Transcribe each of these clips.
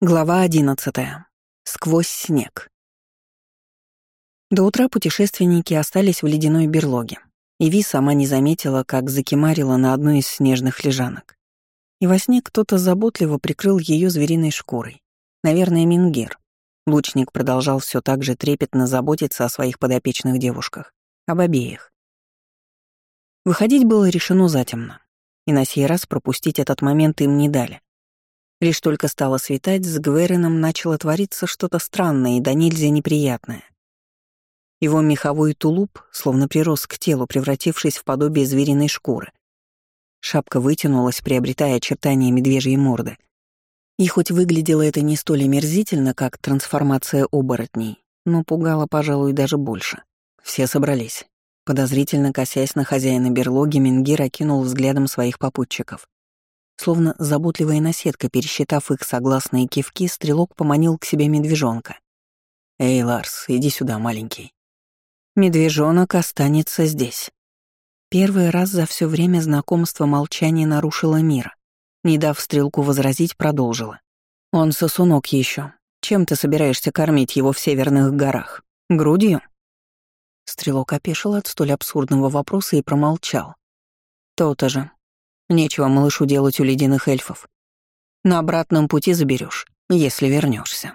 Глава одиннадцатая. Сквозь снег. До утра путешественники остались в ледяной берлоге, и Ви сама не заметила, как закимарила на одной из снежных лежанок. И во сне кто-то заботливо прикрыл ее звериной шкурой. Наверное, Мингир. Лучник продолжал все так же трепетно заботиться о своих подопечных девушках, об обеих. Выходить было решено затемно, и на сей раз пропустить этот момент им не дали. Лишь только стало светать, с Гверином начало твориться что-то странное и до нельзя неприятное. Его меховой тулуп словно прирос к телу, превратившись в подобие звериной шкуры. Шапка вытянулась, приобретая очертания медвежьей морды. И хоть выглядело это не столь омерзительно, как трансформация оборотней, но пугало, пожалуй, даже больше. Все собрались. Подозрительно косясь на хозяина берлоги, Мингир окинул взглядом своих попутчиков. Словно заботливая наседка, пересчитав их согласные кивки, стрелок поманил к себе медвежонка. «Эй, Ларс, иди сюда, маленький». «Медвежонок останется здесь». Первый раз за все время знакомства молчание нарушило мира. Не дав стрелку возразить, продолжила. «Он сосунок еще. Чем ты собираешься кормить его в северных горах? Грудью?» Стрелок опешил от столь абсурдного вопроса и промолчал. «То-то же. Нечего малышу делать у ледяных эльфов. На обратном пути заберешь, если вернешься.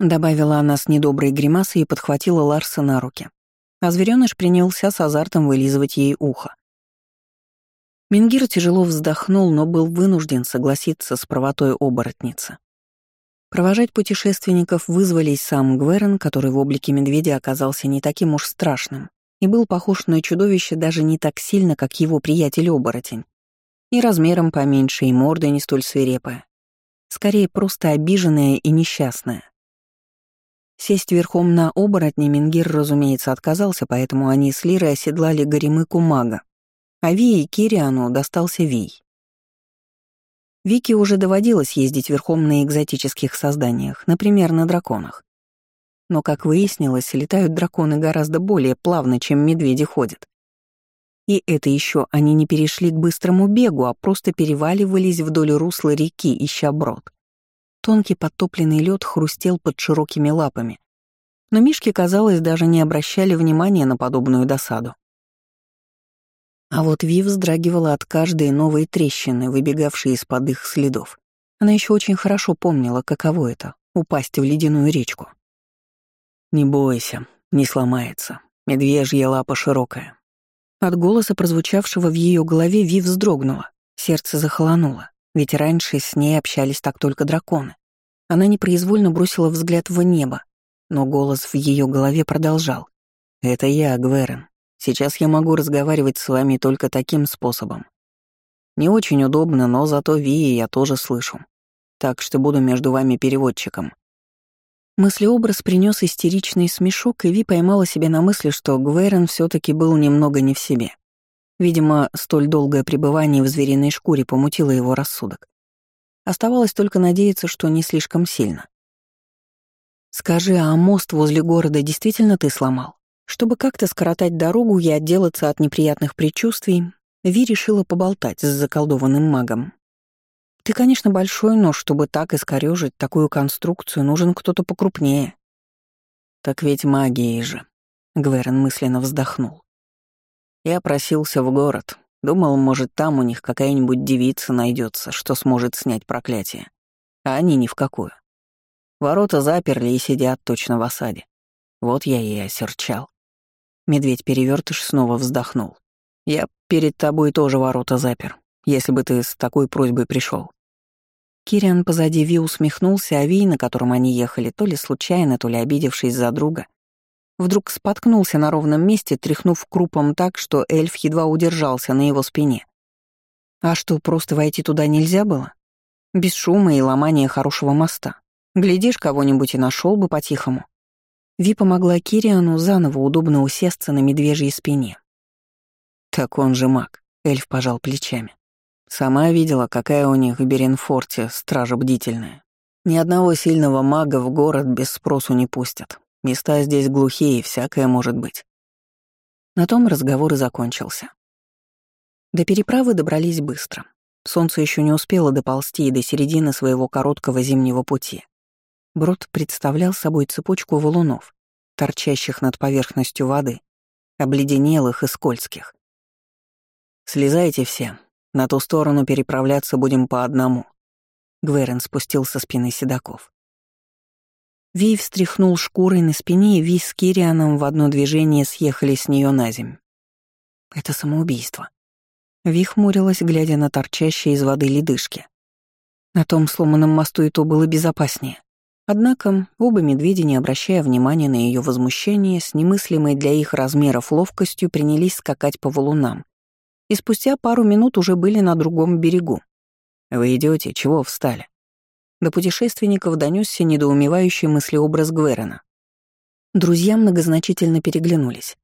Добавила она с недоброй гримасой и подхватила Ларса на руки. А зверёныш принялся с азартом вылизывать ей ухо. Мингир тяжело вздохнул, но был вынужден согласиться с правотой оборотницы. Провожать путешественников вызвались сам Гверен, который в облике медведя оказался не таким уж страшным и был похож на чудовище даже не так сильно, как его приятель-оборотень. И размером поменьше, и мордой не столь свирепая. Скорее, просто обиженная и несчастная. Сесть верхом на оборотне Мингир, разумеется, отказался, поэтому они с Лирой оседлали горемыку мага, а Ви и Кириану достался Вий. Вике уже доводилось ездить верхом на экзотических созданиях, например, на драконах. Но, как выяснилось, летают драконы гораздо более плавно, чем медведи ходят. И это еще они не перешли к быстрому бегу, а просто переваливались вдоль русла реки, ища брод. Тонкий подтопленный лед хрустел под широкими лапами. Но мишки, казалось, даже не обращали внимания на подобную досаду. А вот Ви вздрагивала от каждой новой трещины, выбегавшей из-под их следов. Она еще очень хорошо помнила, каково это — упасть в ледяную речку. «Не бойся, не сломается. Медвежья лапа широкая. От голоса, прозвучавшего в ее голове, Ви вздрогнула. Сердце захолонуло, ведь раньше с ней общались так только драконы. Она непроизвольно бросила взгляд в небо, но голос в ее голове продолжал. «Это я, Гверен. Сейчас я могу разговаривать с вами только таким способом. Не очень удобно, но зато Ви я тоже слышу. Так что буду между вами переводчиком. Мыслеобраз принес истеричный смешок, и Ви поймала себя на мысли, что Гвейрон все таки был немного не в себе. Видимо, столь долгое пребывание в звериной шкуре помутило его рассудок. Оставалось только надеяться, что не слишком сильно. «Скажи, а мост возле города действительно ты сломал? Чтобы как-то скоротать дорогу и отделаться от неприятных предчувствий, Ви решила поболтать с заколдованным магом, ты, конечно, большой, но чтобы так искорёжить такую конструкцию, нужен кто-то покрупнее. Так ведь магией же. Гверен мысленно вздохнул. Я просился в город. Думал, может, там у них какая-нибудь девица найдется, что сможет снять проклятие. А они ни в какую. Ворота заперли и сидят точно в осаде. Вот я и осерчал. Медведь-перевертыш снова вздохнул. Я перед тобой тоже ворота запер, если бы ты с такой просьбой пришел. Кириан позади Ви усмехнулся, а Ви, на котором они ехали, то ли случайно, то ли обидевшись за друга, вдруг споткнулся на ровном месте, тряхнув крупом так, что эльф едва удержался на его спине. А что, просто войти туда нельзя было? Без шума и ломания хорошего моста. Глядишь, кого-нибудь и нашел бы по-тихому. Ви помогла Кириану заново удобно усесться на медвежьей спине. «Так он же маг», — эльф пожал плечами. Сама видела, какая у них в Беренфорте стража бдительная. Ни одного сильного мага в город без спросу не пустят. Места здесь глухие, всякое может быть. На том разговор и закончился. До переправы добрались быстро. Солнце еще не успело доползти и до середины своего короткого зимнего пути. Брод представлял собой цепочку валунов, торчащих над поверхностью воды, обледенелых и скользких. «Слезайте все. На ту сторону переправляться будем по одному». Гверен спустил со спины седаков. Ви встряхнул шкурой на спине, и Ви с Кирианом в одно движение съехали с нее на земь. Это самоубийство. Ви хмурилась, глядя на торчащие из воды ледышки. На том сломанном мосту и то было безопаснее. Однако оба медведя, не обращая внимания на ее возмущение, с немыслимой для их размеров ловкостью принялись скакать по валунам. И спустя пару минут уже были на другом берегу. «Вы идете, чего встали?» До путешественников донесся недоумевающий мыслеобраз Гверена. Друзья многозначительно переглянулись.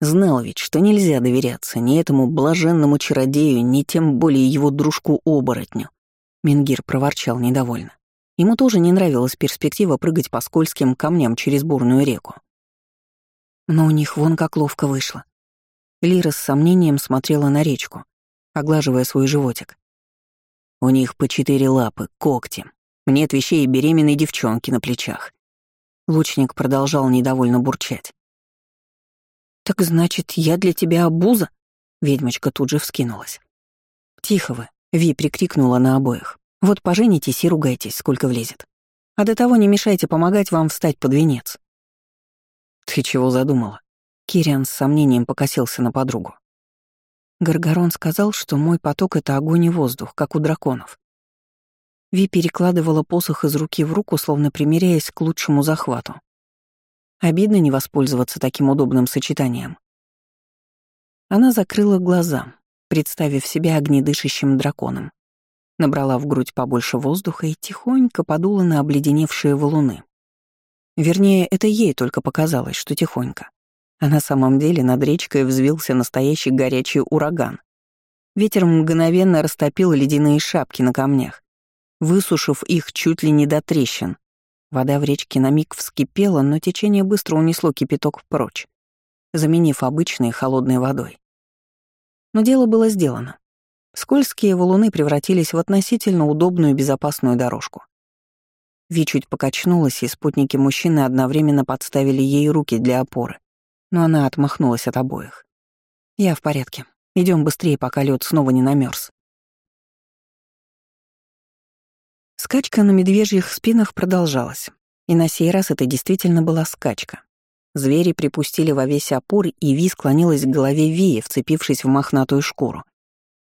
Знал ведь, что нельзя доверяться ни этому блаженному чародею, ни тем более его дружку-оборотню. Мингир проворчал недовольно. Ему тоже не нравилась перспектива прыгать по скользким камням через бурную реку. Но у них вон как ловко вышло. Лира с сомнением смотрела на речку, оглаживая свой животик. У них по четыре лапы, когти. Нет вещей беременной девчонки на плечах. Лучник продолжал недовольно бурчать. «Так значит, я для тебя обуза?» Ведьмочка тут же вскинулась. «Тихо вы!» — Ви прикрикнула на обоих. «Вот поженитесь и ругайтесь, сколько влезет. А до того не мешайте помогать вам встать под венец». «Ты чего задумала?» Кириан с сомнением покосился на подругу. Гаргарон сказал, что мой поток — это огонь и воздух, как у драконов. Ви перекладывала посох из руки в руку, словно примиряясь к лучшему захвату. Обидно не воспользоваться таким удобным сочетанием. Она закрыла глаза, представив себя огнедышащим драконом. Набрала в грудь побольше воздуха и тихонько подула на обледеневшие валуны. Вернее, это ей только показалось, что тихонько. А на самом деле над речкой взвился настоящий горячий ураган. Ветер мгновенно растопил ледяные шапки на камнях, высушив их чуть ли не до трещин, Вода в речке на миг вскипела, но течение быстро унесло кипяток прочь, заменив обычной холодной водой. Но дело было сделано. Скользкие валуны превратились в относительно удобную безопасную дорожку. Ви чуть покачнулась, и спутники мужчины одновременно подставили ей руки для опоры, но она отмахнулась от обоих. «Я в порядке. Идем быстрее, пока лед снова не намерз. Скачка на медвежьих спинах продолжалась. И на сей раз это действительно была скачка. Звери припустили во весь опор, и Ви склонилась к голове Вии, вцепившись в мохнатую шкуру.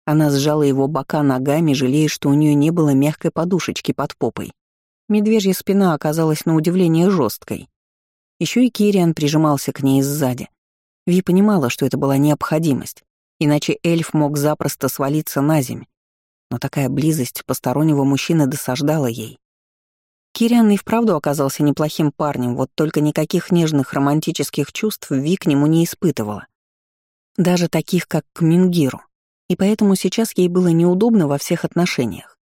Она сжала его бока ногами, жалея, что у нее не было мягкой подушечки под попой. Медвежья спина оказалась на удивление жесткой. Еще и Кириан прижимался к ней сзади. Ви понимала, что это была необходимость, иначе эльф мог запросто свалиться на земь, но такая близость постороннего мужчины досаждала ей. Кириан и вправду оказался неплохим парнем, вот только никаких нежных романтических чувств Ви к нему не испытывала. Даже таких, как к Мингиру. И поэтому сейчас ей было неудобно во всех отношениях.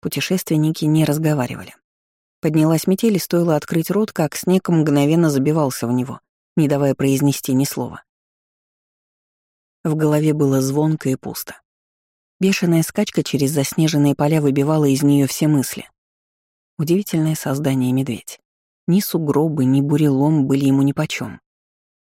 Путешественники не разговаривали. Поднялась метель, и стоило открыть рот, как снег мгновенно забивался в него, не давая произнести ни слова. В голове было звонко и пусто. Бешеная скачка через заснеженные поля выбивала из нее все мысли. Удивительное создание медведь. Ни сугробы, ни бурелом были ему нипочем.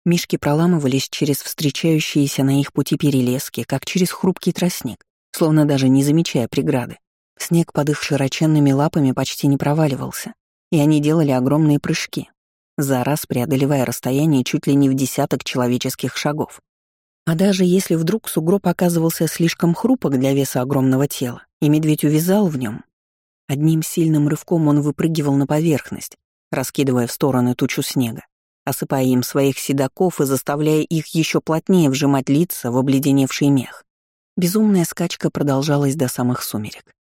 Мишки проламывались через встречающиеся на их пути перелески, как через хрупкий тростник, словно даже не замечая преграды. Снег под их широченными лапами почти не проваливался, и они делали огромные прыжки, за раз преодолевая расстояние чуть ли не в десяток человеческих шагов. А даже если вдруг сугроб оказывался слишком хрупок для веса огромного тела, и медведь увязал в нем, одним сильным рывком он выпрыгивал на поверхность, раскидывая в стороны тучу снега, осыпая им своих седаков и заставляя их еще плотнее вжимать лица в обледеневший мех. Безумная скачка продолжалась до самых сумерек.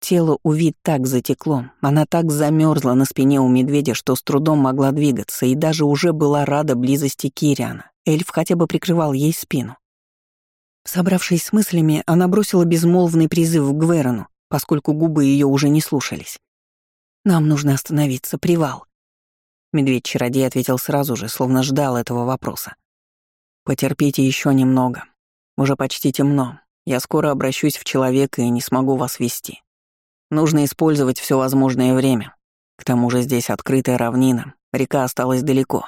Тело у вид так затекло, она так замерзла на спине у медведя, что с трудом могла двигаться и даже уже была рада близости Кириана. Эльф хотя бы прикрывал ей спину. Собравшись с мыслями, она бросила безмолвный призыв к Гверону, поскольку губы ее уже не слушались. «Нам нужно остановиться, привал». Медведь-чародей ответил сразу же, словно ждал этого вопроса. «Потерпите еще немного. Уже почти темно. Я скоро обращусь в человека и не смогу вас вести. Нужно использовать все возможное время. К тому же здесь открытая равнина, река осталась далеко.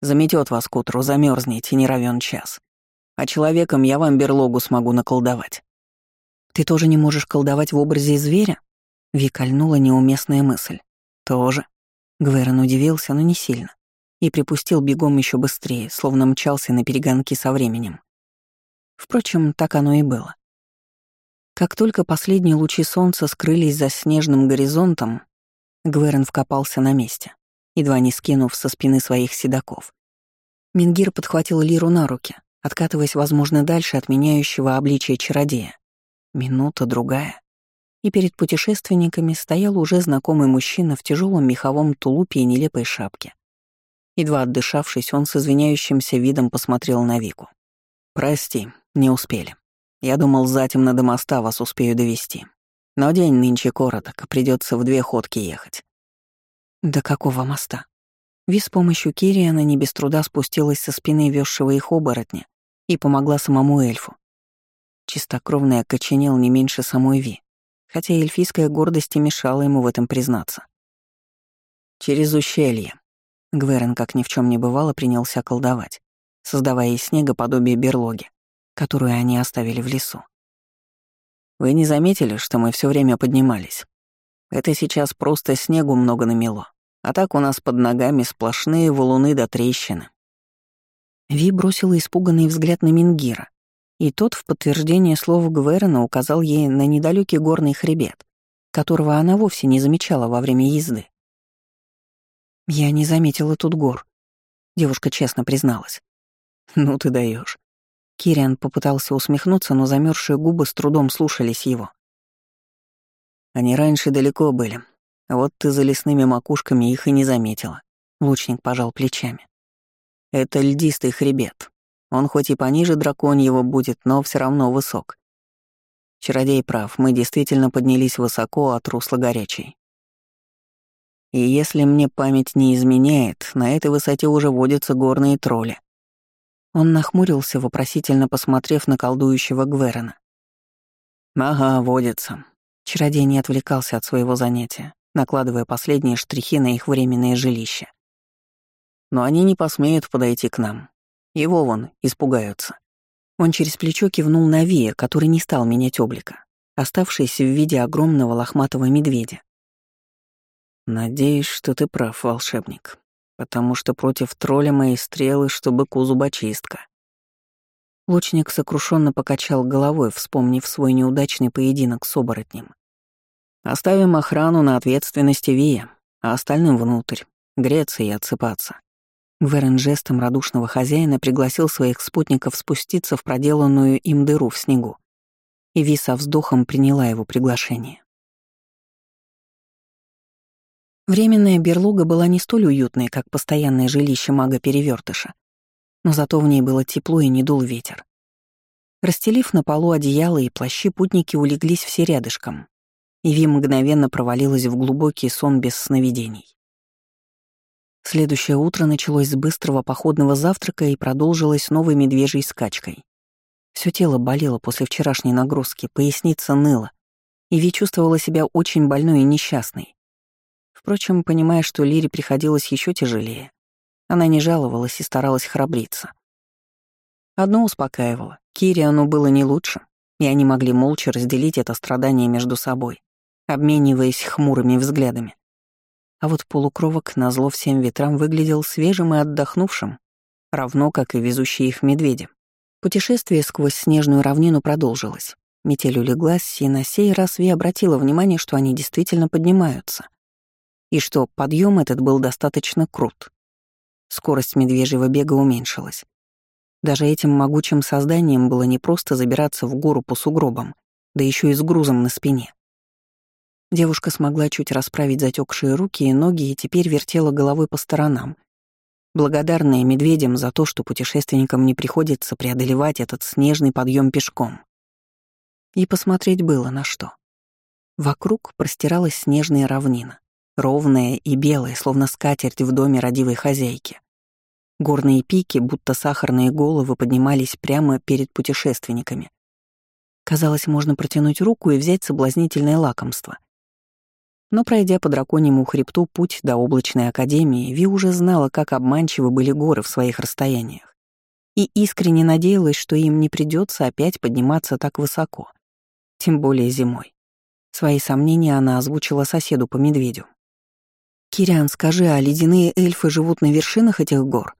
Заметет вас к утру, замерзнете, не равен час. А человеком я вам берлогу смогу наколдовать. Ты тоже не можешь колдовать в образе зверя? Викольнула неуместная мысль. Тоже. Гверон удивился, но не сильно. И припустил бегом еще быстрее, словно мчался на перегонки со временем. Впрочем, так оно и было. Как только последние лучи солнца скрылись за снежным горизонтом, Гверен вкопался на месте, едва не скинув со спины своих седаков. Мингир подхватил Лиру на руки, откатываясь, возможно, дальше от меняющего обличия чародея. Минута, другая. И перед путешественниками стоял уже знакомый мужчина в тяжелом меховом тулупе и нелепой шапке. Едва отдышавшись, он с извиняющимся видом посмотрел на Вику. «Прости, не успели. Я думал, затемно до моста вас успею довести. Но день нынче короток, придется в две ходки ехать». «До какого моста?» Ви с помощью Кириана не без труда спустилась со спины везшего их оборотня и помогла самому эльфу. Чистокровный окоченел не меньше самой Ви, хотя эльфийская гордость и мешала ему в этом признаться. «Через ущелье», Гверен, как ни в чем не бывало, принялся колдовать, создавая из снега подобие берлоги которую они оставили в лесу. Вы не заметили, что мы все время поднимались? Это сейчас просто снегу много намело, а так у нас под ногами сплошные валуны до трещины. Ви бросила испуганный взгляд на Мингира, и тот в подтверждение слов Гверена указал ей на недалекий горный хребет, которого она вовсе не замечала во время езды. «Я не заметила тут гор», — девушка честно призналась. «Ну ты даешь. Кириан попытался усмехнуться, но замерзшие губы с трудом слушались его. Они раньше далеко были. Вот ты за лесными макушками их и не заметила. Лучник пожал плечами. Это льдистый хребет. Он хоть и пониже драконьего будет, но все равно высок. Чародей прав, мы действительно поднялись высоко от русла горячей. И если мне память не изменяет, на этой высоте уже водятся горные тролли. Он нахмурился, вопросительно посмотрев на колдующего Гверена. «Ага, водится». Чародей не отвлекался от своего занятия, накладывая последние штрихи на их временное жилище. «Но они не посмеют подойти к нам. Его вон испугаются». Он через плечо кивнул на Вия, который не стал менять облика, оставшийся в виде огромного лохматого медведя. «Надеюсь, что ты прав, волшебник», потому что против тролля мои стрелы, чтобы быку. Лучник сокрушенно покачал головой, вспомнив свой неудачный поединок с оборотнем. «Оставим охрану на ответственности Вия, а остальным внутрь, греться и отсыпаться». Гверен жестом радушного хозяина пригласил своих спутников спуститься в проделанную им дыру в снегу. И Ви со вздохом приняла его приглашение. Временная берлога была не столь уютной, как постоянное жилище мага-перевертыша, но зато в ней было тепло и не дул ветер. Расстелив на полу одеяло и плащи, путники улеглись все рядышком, и Ви мгновенно провалилась в глубокий сон без сновидений. Следующее утро началось с быстрого походного завтрака и продолжилось новой медвежьей скачкой. Все тело болело после вчерашней нагрузки, поясница ныла, и Ви чувствовала себя очень больной и несчастной. Впрочем, понимая, что Лире приходилось еще тяжелее, она не жаловалась и старалась храбриться. Одно успокаивало — Кириану было не лучше, и они могли молча разделить это страдание между собой, обмениваясь хмурыми взглядами. А вот полукровок назло всем ветрам выглядел свежим и отдохнувшим, равно как и везущие их медведи. Путешествие сквозь снежную равнину продолжилось. Метель улеглась, и на сей раз Ви обратила внимание, что они действительно поднимаются и что подъем этот был достаточно крут. Скорость медвежьего бега уменьшилась. Даже этим могучим созданием было не просто забираться в гору по сугробам, да еще и с грузом на спине. Девушка смогла чуть расправить затекшие руки и ноги и теперь вертела головой по сторонам, благодарная медведям за то, что путешественникам не приходится преодолевать этот снежный подъем пешком. И посмотреть было на что. Вокруг простиралась снежная равнина, ровная и белая, словно скатерть в доме родивой хозяйки. Горные пики, будто сахарные головы, поднимались прямо перед путешественниками. Казалось, можно протянуть руку и взять соблазнительное лакомство. Но пройдя по драконьему хребту путь до облачной академии, Ви уже знала, как обманчивы были горы в своих расстояниях. И искренне надеялась, что им не придется опять подниматься так высоко. Тем более зимой. Свои сомнения она озвучила соседу по медведю. «Кириан, скажи, а ледяные эльфы живут на вершинах этих гор?»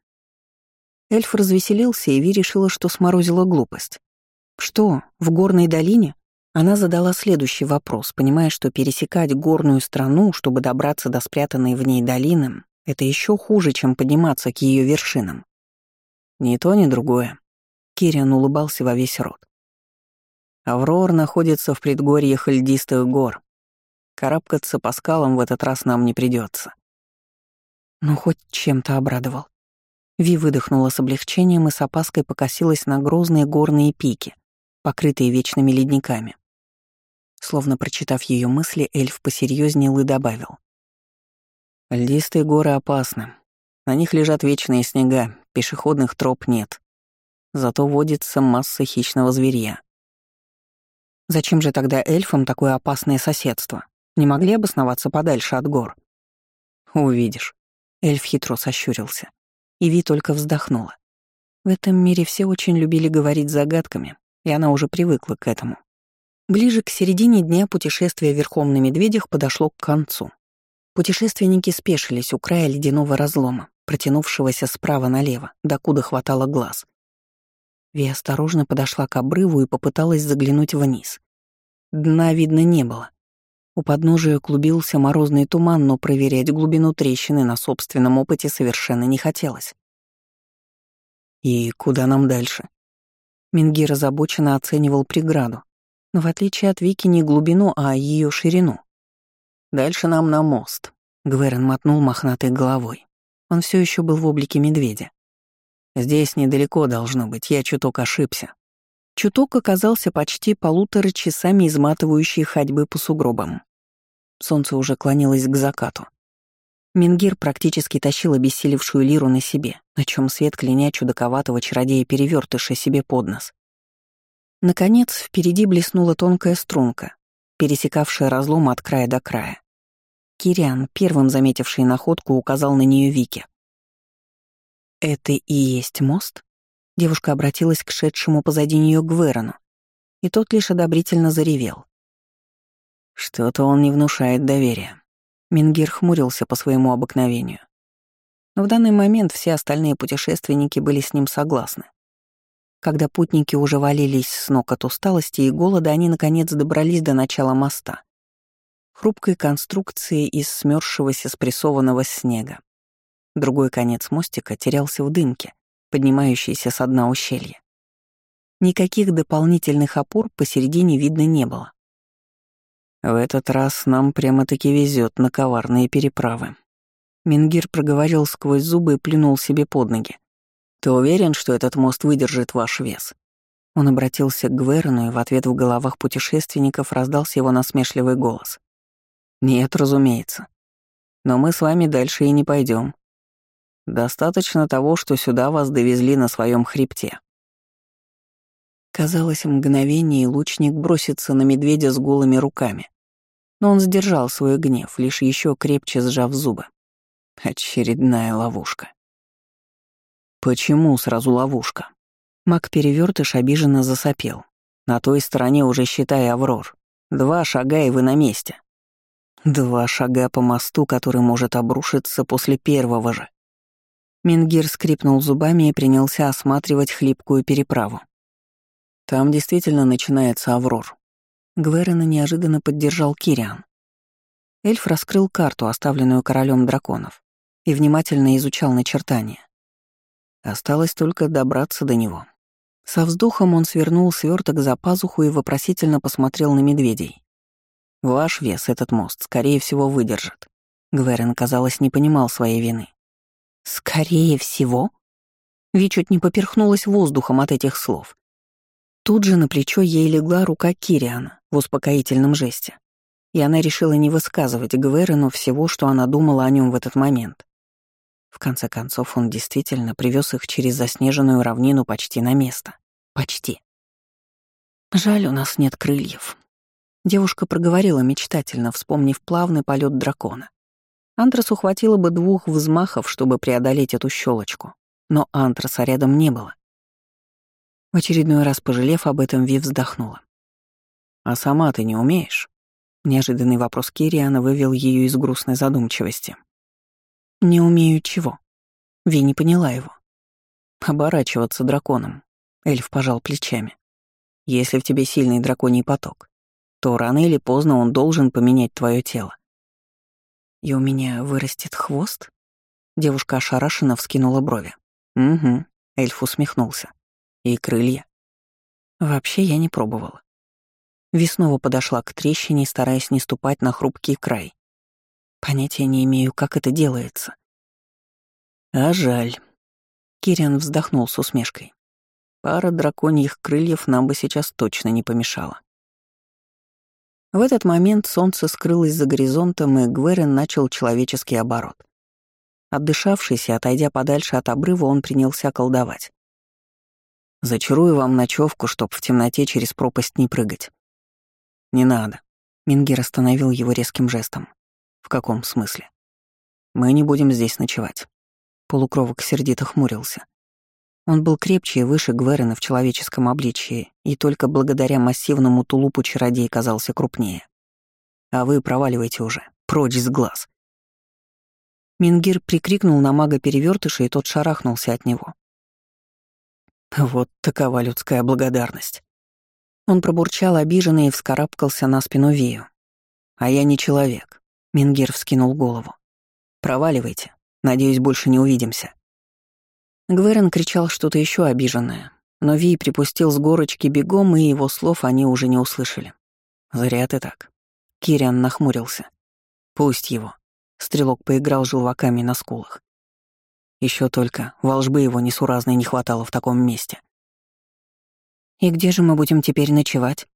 Эльф развеселился, и Ви решила, что сморозила глупость. «Что, в горной долине?» Она задала следующий вопрос, понимая, что пересекать горную страну, чтобы добраться до спрятанной в ней долины, это еще хуже, чем подниматься к ее вершинам. Ни то, ни другое. Кириан улыбался во весь рот. Аврор находится в предгорьях льдистых гор. Карабкаться по скалам в этот раз нам не придется. Ну, хоть чем-то обрадовал. Ви выдохнула с облегчением и с опаской покосилась на грозные горные пики, покрытые вечными ледниками. Словно прочитав ее мысли, эльф посерьезнел и добавил. «Льдистые горы опасны. На них лежат вечные снега, пешеходных троп нет. Зато водится масса хищного зверья. Зачем же тогда эльфам такое опасное соседство? Не могли обосноваться подальше от гор? Увидишь. Эльф хитро сощурился. И Ви только вздохнула. В этом мире все очень любили говорить загадками, и она уже привыкла к этому. Ближе к середине дня путешествие верхом на медведях подошло к концу. Путешественники спешились у края ледяного разлома, протянувшегося справа налево, докуда хватало глаз. Ви осторожно подошла к обрыву и попыталась заглянуть вниз. Дна видно не было. У подножия клубился морозный туман, но проверять глубину трещины на собственном опыте совершенно не хотелось. «И куда нам дальше?» Мингир озабоченно оценивал преграду, но в отличие от Вики не глубину, а ее ширину. «Дальше нам на мост», — Гверен мотнул мохнатой головой. Он все еще был в облике медведя. «Здесь недалеко должно быть, я чуток ошибся». Чуток оказался почти полутора часами изматывающей ходьбы по сугробам. Солнце уже клонилось к закату. Мингир практически тащил обессилевшую лиру на себе, на чем свет кляня чудаковатого чародея перевертыша себе под нос. Наконец, впереди блеснула тонкая струнка, пересекавшая разлом от края до края. Кириан, первым заметивший находку, указал на нее Вике. «Это и есть мост?» Девушка обратилась к шедшему позади нее Гверону, и тот лишь одобрительно заревел. «Что-то он не внушает доверия». Мингир хмурился по своему обыкновению. Но в данный момент все остальные путешественники были с ним согласны. Когда путники уже валились с ног от усталости и голода, они наконец добрались до начала моста. Хрупкой конструкции из смёрзшегося спрессованного снега. Другой конец мостика терялся в дымке, поднимающейся с дна ущелья. Никаких дополнительных опор посередине видно не было. В этот раз нам прямо-таки везет на коварные переправы. Мингир проговорил сквозь зубы и плюнул себе под ноги. «Ты уверен, что этот мост выдержит ваш вес?» Он обратился к Гверну, и в ответ в головах путешественников раздался его насмешливый голос. «Нет, разумеется. Но мы с вами дальше и не пойдем. Достаточно того, что сюда вас довезли на своем хребте». Казалось, мгновение, и лучник бросится на медведя с голыми руками. Но он сдержал свой гнев, лишь еще крепче сжав зубы. Очередная ловушка. Почему сразу ловушка? Маг-перевертыш обиженно засопел. На той стороне уже считай Аврор. Два шага, и вы на месте. Два шага по мосту, который может обрушиться после первого же. Мингир скрипнул зубами и принялся осматривать хлипкую переправу. Там действительно начинается Аврор. Гверена неожиданно поддержал Кириан. Эльф раскрыл карту, оставленную королем драконов, и внимательно изучал начертания. Осталось только добраться до него. Со вздохом он свернул сверток за пазуху и вопросительно посмотрел на медведей. «Ваш вес этот мост, скорее всего, выдержит». Гверен, казалось, не понимал своей вины. «Скорее всего?» Ви чуть не поперхнулась воздухом от этих слов. Тут же на плечо ей легла рука Кириана в успокоительном жесте, и она решила не высказывать Гверену всего, что она думала о нем в этот момент. В конце концов, он действительно привез их через заснеженную равнину почти на место. Почти. Жаль, у нас нет крыльев. Девушка проговорила мечтательно, вспомнив плавный полет дракона. Антрасу хватило бы двух взмахов, чтобы преодолеть эту щелочку, но антраса рядом не было. В очередной раз пожалев об этом, Ви вздохнула. «А сама ты не умеешь?» Неожиданный вопрос Кириана вывел ее из грустной задумчивости. «Не умею чего?» Ви не поняла его. «Оборачиваться драконом», — эльф пожал плечами. «Если в тебе сильный драконий поток, то рано или поздно он должен поменять твое тело. И у меня вырастет хвост? Девушка ошарашенно вскинула брови. Угу, эльф усмехнулся. И крылья. Вообще я не пробовала. Веснова подошла к трещине, стараясь не ступать на хрупкий край. Понятия не имею, как это делается. А жаль. Кириан вздохнул с усмешкой. Пара драконьих крыльев нам бы сейчас точно не помешала. В этот момент солнце скрылось за горизонтом, и Гверин начал человеческий оборот. Отдышавшись и отойдя подальше от обрыва, он принялся колдовать. «Зачарую вам ночевку, чтоб в темноте через пропасть не прыгать». «Не надо», — Мингир остановил его резким жестом. «В каком смысле?» «Мы не будем здесь ночевать». Полукровок сердито хмурился. Он был крепче и выше Гверена в человеческом обличии, и только благодаря массивному тулупу чародей казался крупнее. А вы проваливайте уже, прочь с глаз. Мингир прикрикнул на мага перевертыша, и тот шарахнулся от него. Вот такова людская благодарность. Он пробурчал обиженно и вскарабкался на спину Вию. «А я не человек», — Мингир вскинул голову. «Проваливайте. Надеюсь, больше не увидимся». Гверен кричал что-то еще обиженное, но Ви припустил с горочки бегом, и его слов они уже не услышали. «Зря ты так». Кириан нахмурился. «Пусть его». Стрелок поиграл желваками на скулах. Еще только волжбы его несуразной не хватало в таком месте. «И где же мы будем теперь ночевать?»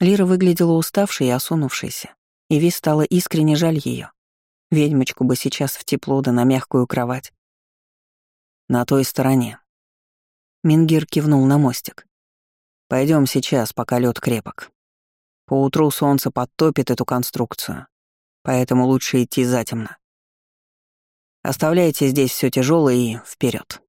Лира выглядела уставшей и осунувшейся, и Ви стало искренне жаль ее. Ведьмочку бы сейчас в тепло да на мягкую кровать. На той стороне. Мингир кивнул на мостик. Пойдем сейчас, пока лед крепок. Поутру солнце подтопит эту конструкцию, поэтому лучше идти затемно. Оставляйте здесь все тяжелое и вперед.